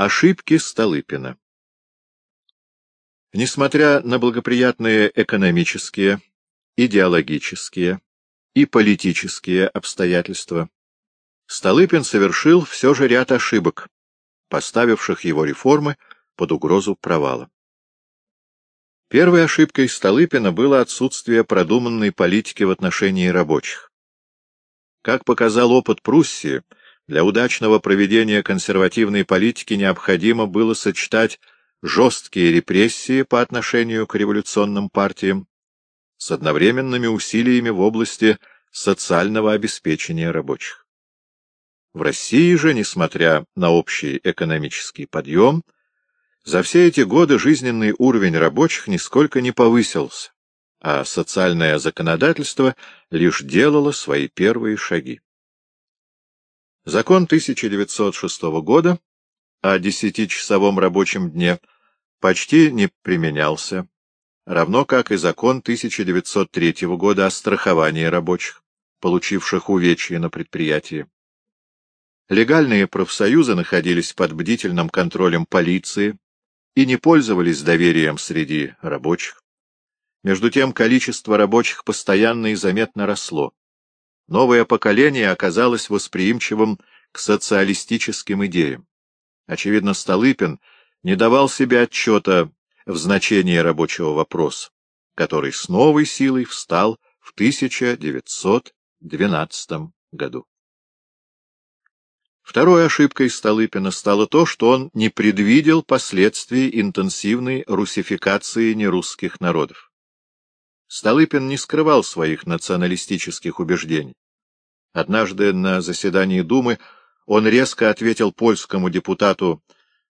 Ошибки Столыпина Несмотря на благоприятные экономические, идеологические и политические обстоятельства, Столыпин совершил все же ряд ошибок, поставивших его реформы под угрозу провала. Первой ошибкой Столыпина было отсутствие продуманной политики в отношении рабочих. Как показал опыт Пруссии, для удачного проведения консервативной политики необходимо было сочетать жесткие репрессии по отношению к революционным партиям с одновременными усилиями в области социального обеспечения рабочих. В России же, несмотря на общий экономический подъем, за все эти годы жизненный уровень рабочих нисколько не повысился, а социальное законодательство лишь делало свои первые шаги. Закон 1906 года о десятичасовом рабочем дне почти не применялся, равно как и закон 1903 года о страховании рабочих, получивших увечья на предприятии. Легальные профсоюзы находились под бдительным контролем полиции и не пользовались доверием среди рабочих. Между тем количество рабочих постоянно и заметно росло новое поколение оказалось восприимчивым к социалистическим идеям. Очевидно, Столыпин не давал себе отчета в значении рабочего вопроса, который с новой силой встал в 1912 году. Второй ошибкой Столыпина стало то, что он не предвидел последствий интенсивной русификации нерусских народов. Столыпин не скрывал своих националистических убеждений. Однажды на заседании Думы он резко ответил польскому депутату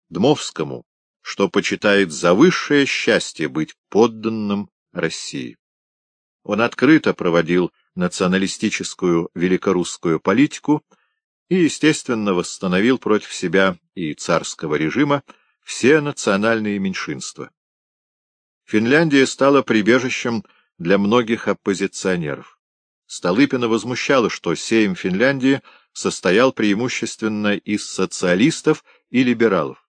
Дмовскому, что почитает за высшее счастье быть подданным России. Он открыто проводил националистическую великорусскую политику и, естественно, восстановил против себя и царского режима все национальные меньшинства. Финляндия стала прибежищем для многих оппозиционеров. Столыпина возмущало, что Сейм Финляндии состоял преимущественно из социалистов и либералов.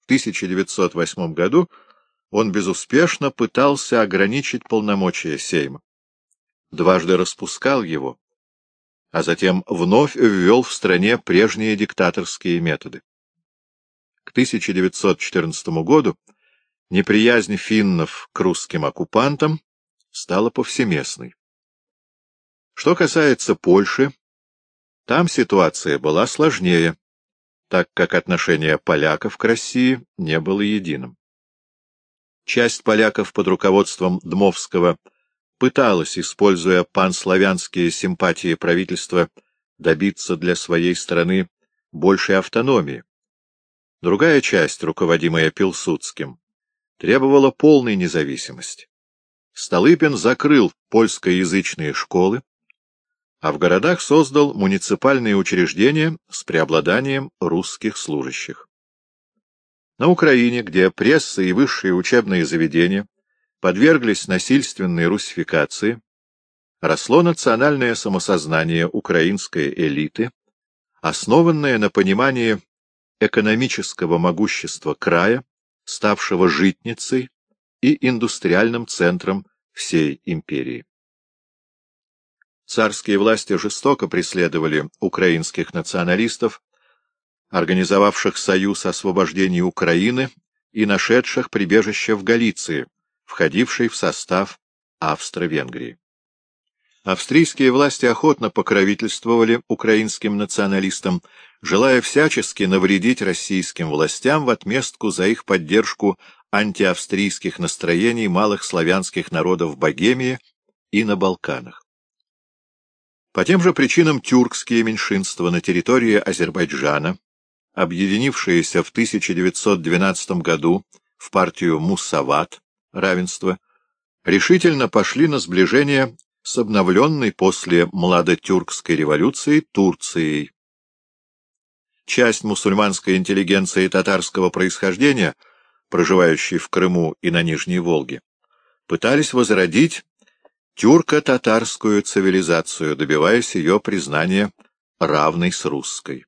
В 1908 году он безуспешно пытался ограничить полномочия Сейма. Дважды распускал его, а затем вновь ввел в стране прежние диктаторские методы. К 1914 году неприязнь финнов к русским оккупантам стала повсеместной. Что касается Польши, там ситуация была сложнее, так как отношение поляков к России не было единым. Часть поляков под руководством Дмовского пыталась, используя панславянские симпатии правительства, добиться для своей страны большей автономии. Другая часть, руководимая Пилсудским, требовала полной независимости. Столыпин закрыл польскоязычные школы, а в городах создал муниципальные учреждения с преобладанием русских служащих. На Украине, где пресса и высшие учебные заведения подверглись насильственной русификации, росло национальное самосознание украинской элиты, основанное на понимании экономического могущества края ставшего житницей и индустриальным центром всей империи. Царские власти жестоко преследовали украинских националистов, организовавших Союз освобождения Украины и нашедших прибежище в Галиции, входившей в состав Австро-Венгрии. Австрийские власти охотно покровительствовали украинским националистам, желая всячески навредить российским властям в отместку за их поддержку антиавстрийских настроений малых славянских народов Богемии и на Балканах. По тем же причинам тюркские меньшинства на территории Азербайджана, объединившиеся в 1912 году в партию Муссават, равенство, решительно пошли на сближение с обновленной после младотюркской революции Турцией. Часть мусульманской интеллигенции татарского происхождения, проживающей в Крыму и на Нижней Волге, пытались возродить тюрко-татарскую цивилизацию, добиваясь ее признания равной с русской.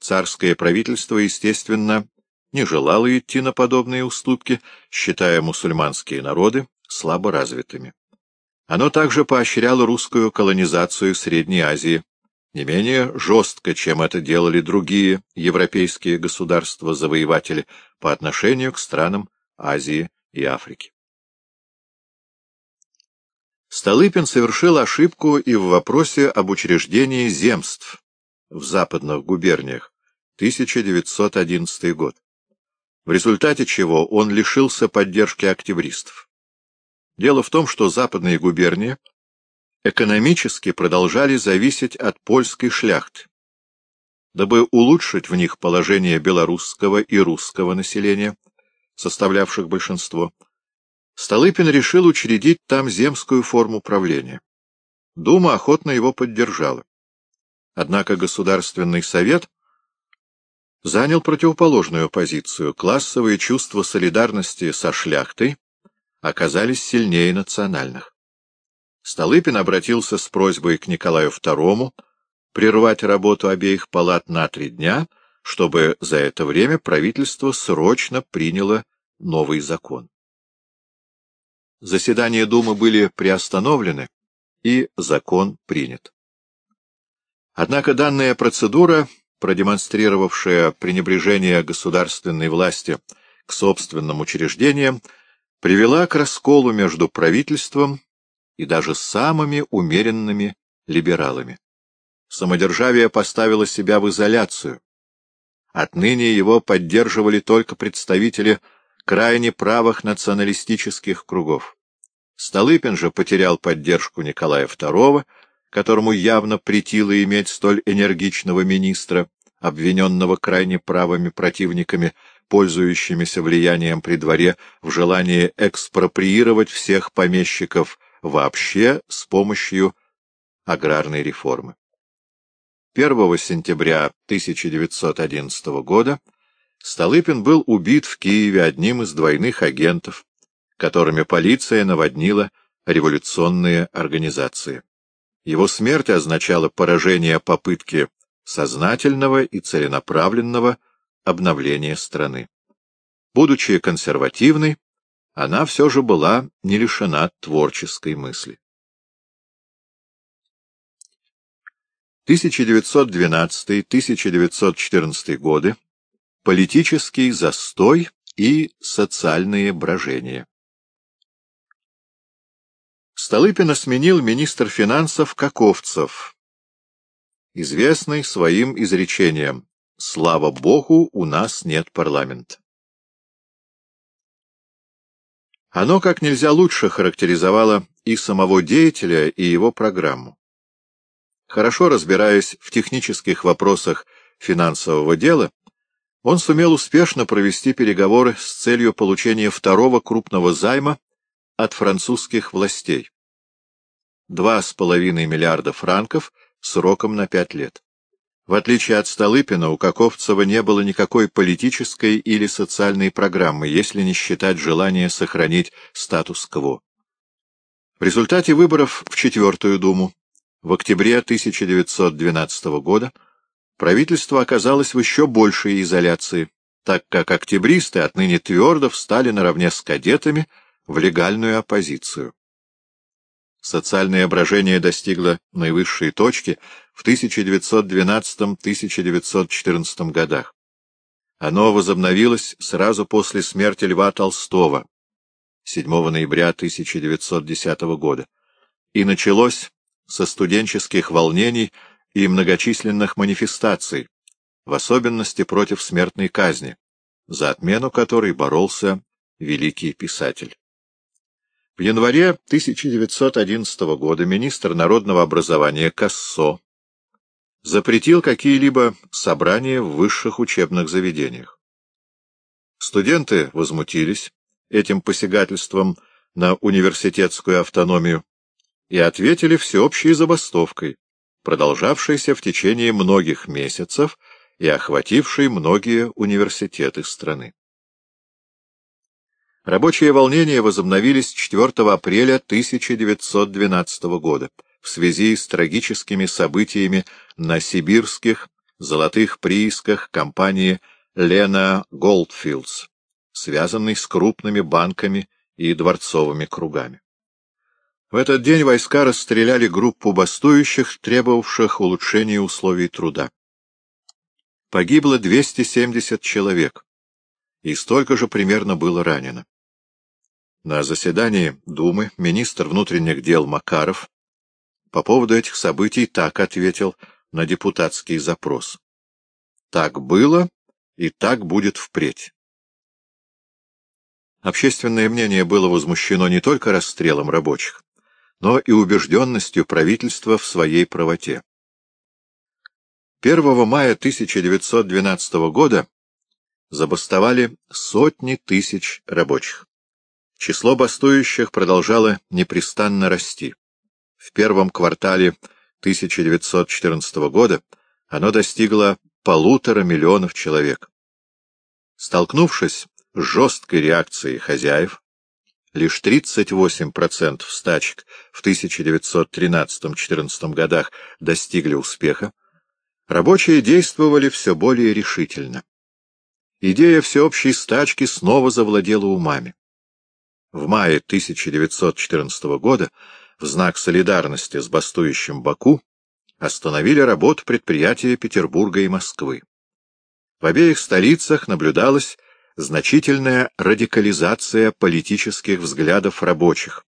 Царское правительство, естественно, не желало идти на подобные уступки, считая мусульманские народы слабо развитыми. Оно также поощряло русскую колонизацию Средней Азии, не менее жестко, чем это делали другие европейские государства-завоеватели по отношению к странам Азии и Африки. Столыпин совершил ошибку и в вопросе об учреждении земств в западных губерниях, 1911 год, в результате чего он лишился поддержки октябристов. Дело в том, что западные губернии экономически продолжали зависеть от польской шляхты. Дабы улучшить в них положение белорусского и русского населения, составлявших большинство, Столыпин решил учредить там земскую форму правления. Дума охотно его поддержала. Однако Государственный совет занял противоположную позицию. Классовые чувства солидарности со шляхтой оказались сильнее национальных. Столыпин обратился с просьбой к Николаю II прервать работу обеих палат на три дня, чтобы за это время правительство срочно приняло новый закон. Заседания Думы были приостановлены, и закон принят. Однако данная процедура, продемонстрировавшая пренебрежение государственной власти к собственным учреждениям, привела к расколу между правительством и даже самыми умеренными либералами. Самодержавие поставило себя в изоляцию. Отныне его поддерживали только представители крайне правых националистических кругов. Столыпин же потерял поддержку Николая II, которому явно претило иметь столь энергичного министра, обвиненного крайне правыми противниками, пользующимися влиянием при дворе в желании экспроприировать всех помещиков вообще с помощью аграрной реформы. 1 сентября 1911 года Столыпин был убит в Киеве одним из двойных агентов, которыми полиция наводнила революционные организации. Его смерть означала поражение попытки сознательного и целенаправленного обновления страны. Будучи консервативной, она все же была не лишена творческой мысли. 1912-1914 годы Политический застой и социальные брожения Столыпина сменил министр финансов Каковцев, известный своим изречением «Слава Богу, у нас нет парламента». Оно как нельзя лучше характеризовало и самого деятеля, и его программу. Хорошо разбираясь в технических вопросах финансового дела, он сумел успешно провести переговоры с целью получения второго крупного займа от французских властей. Два с половиной миллиарда франков сроком на пять лет. В отличие от Столыпина, у Каковцева не было никакой политической или социальной программы, если не считать желания сохранить статус-кво. В результате выборов в Четвертую Думу в октябре 1912 года правительство оказалось в еще большей изоляции, так как октябристы отныне твердо встали наравне с кадетами в легальную оппозицию. Социальное брожение достигло наивысшей точки в 1912-1914 годах. Оно возобновилось сразу после смерти Льва Толстого 7 ноября 1910 года и началось со студенческих волнений и многочисленных манифестаций, в особенности против смертной казни, за отмену которой боролся великий писатель. В январе 1911 года министр народного образования Кассо запретил какие-либо собрания в высших учебных заведениях. Студенты возмутились этим посягательством на университетскую автономию и ответили всеобщей забастовкой, продолжавшейся в течение многих месяцев и охватившей многие университеты страны. Рабочие волнения возобновились 4 апреля 1912 года в связи с трагическими событиями на сибирских, золотых приисках компании Лена Голдфилдс, связанной с крупными банками и дворцовыми кругами. В этот день войска расстреляли группу бастующих, требовавших улучшения условий труда. Погибло 270 человек, и столько же примерно было ранено. На заседании Думы министр внутренних дел Макаров по поводу этих событий так ответил на депутатский запрос. Так было и так будет впредь. Общественное мнение было возмущено не только расстрелом рабочих, но и убежденностью правительства в своей правоте. 1 мая 1912 года забастовали сотни тысяч рабочих. Число бастующих продолжало непрестанно расти. В первом квартале 1914 года оно достигло полутора миллионов человек. Столкнувшись с жесткой реакцией хозяев, лишь 38% стачек в 1913-14 годах достигли успеха, рабочие действовали все более решительно. Идея всеобщей стачки снова завладела умами. В мае 1914 года в знак солидарности с бастующим Баку остановили работу предприятия Петербурга и Москвы. В обеих столицах наблюдалась значительная радикализация политических взглядов рабочих,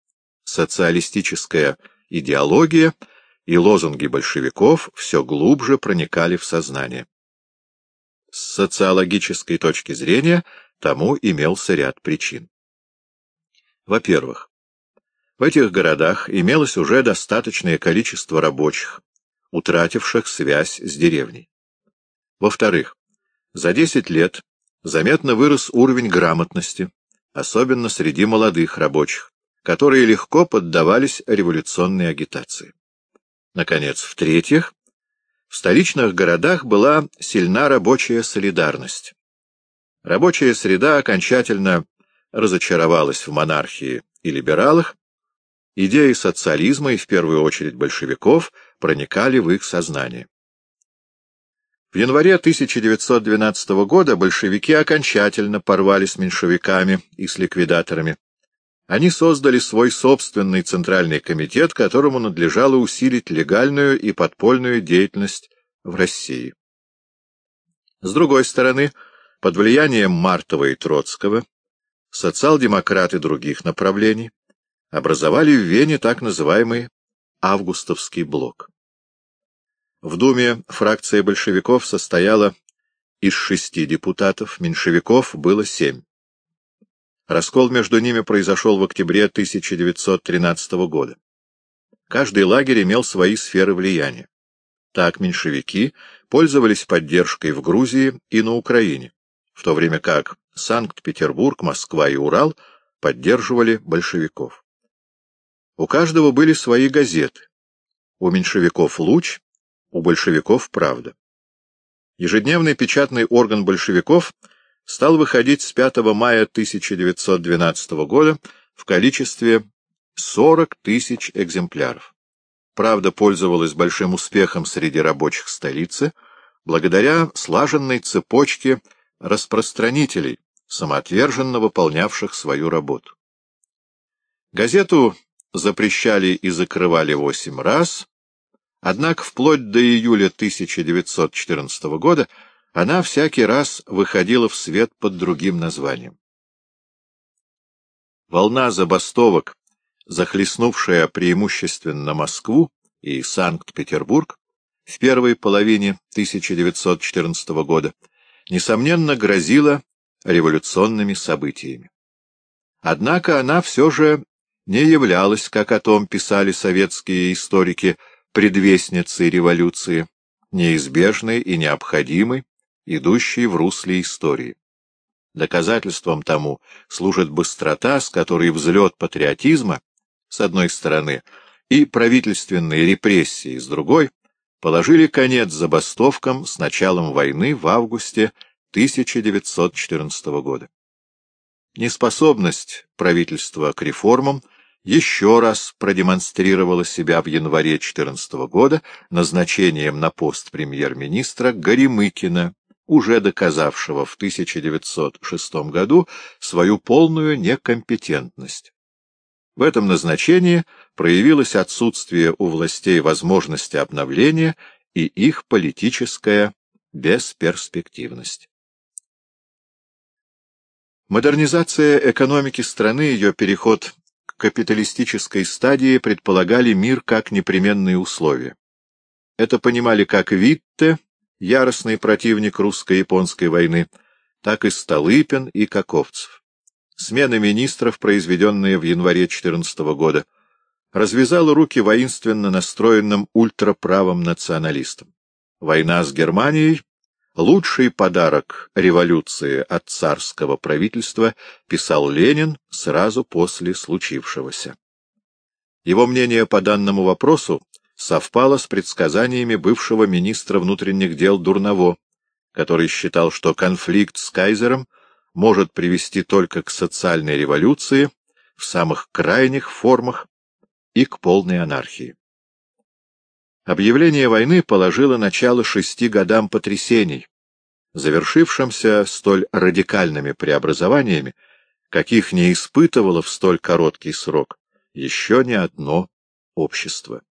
социалистическая идеология и лозунги большевиков все глубже проникали в сознание. С социологической точки зрения тому имелся ряд причин. Во-первых, в этих городах имелось уже достаточное количество рабочих, утративших связь с деревней. Во-вторых, за 10 лет заметно вырос уровень грамотности, особенно среди молодых рабочих, которые легко поддавались революционной агитации. Наконец, в-третьих, в столичных городах была сильна рабочая солидарность. Рабочая среда окончательно разочаровалась в монархии и либералах, идеи социализма и, в первую очередь, большевиков проникали в их сознание. В январе 1912 года большевики окончательно порвали с меньшевиками и с ликвидаторами. Они создали свой собственный центральный комитет, которому надлежало усилить легальную и подпольную деятельность в России. С другой стороны, под влиянием Мартова и Троцкого, социал-демократы других направлений образовали в Вене так называемый «Августовский блок». В Думе фракция большевиков состояла из шести депутатов, меньшевиков было семь. Раскол между ними произошел в октябре 1913 года. Каждый лагерь имел свои сферы влияния. Так меньшевики пользовались поддержкой в Грузии и на Украине, в то время как Санкт-Петербург, Москва и Урал поддерживали большевиков. У каждого были свои газеты. У меньшевиков «Луч», у большевиков «Правда». Ежедневный печатный орган большевиков стал выходить с 5 мая 1912 года в количестве 40 тысяч экземпляров. «Правда» пользовалась большим успехом среди рабочих столицы благодаря слаженной цепочке распространителей, самоотверженно выполнявших свою работу. Газету запрещали и закрывали восемь раз, Однако вплоть до июля 1914 года она всякий раз выходила в свет под другим названием. Волна забастовок, захлестнувшая преимущественно Москву и Санкт-Петербург в первой половине 1914 года, несомненно грозила революционными событиями. Однако она все же не являлась, как о том писали советские историки, предвестницей революции, неизбежной и необходимой, идущей в русле истории. Доказательством тому служит быстрота, с которой взлет патриотизма, с одной стороны, и правительственные репрессии, с другой, положили конец забастовкам с началом войны в августе 1914 года. Неспособность правительства к реформам еще раз продемонстрировала себя в январе 14 года назначением на пост премьер-министра Горемыкина, уже доказавшего в 1906 году свою полную некомпетентность. В этом назначении проявилось отсутствие у властей возможности обновления и их политическая бесперспективность. Модернизация экономики страны, ее переход к капиталистической стадии предполагали мир как непременные условия. Это понимали как Витте, яростный противник русско-японской войны, так и Столыпин и Каковцев. Смена министров, произведенная в январе 14 года, развязала руки воинственно настроенным ультраправым националистам. Война с Германией — лучший подарок революции от царского правительства, писал Ленин сразу после случившегося. Его мнение по данному вопросу совпало с предсказаниями бывшего министра внутренних дел Дурново, который считал, что конфликт с кайзером может привести только к социальной революции в самых крайних формах и к полной анархии. Объявление войны положило начало шести годам потрясений, завершившимся столь радикальными преобразованиями, каких не испытывало в столь короткий срок еще ни одно общество.